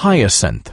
Hyacinth.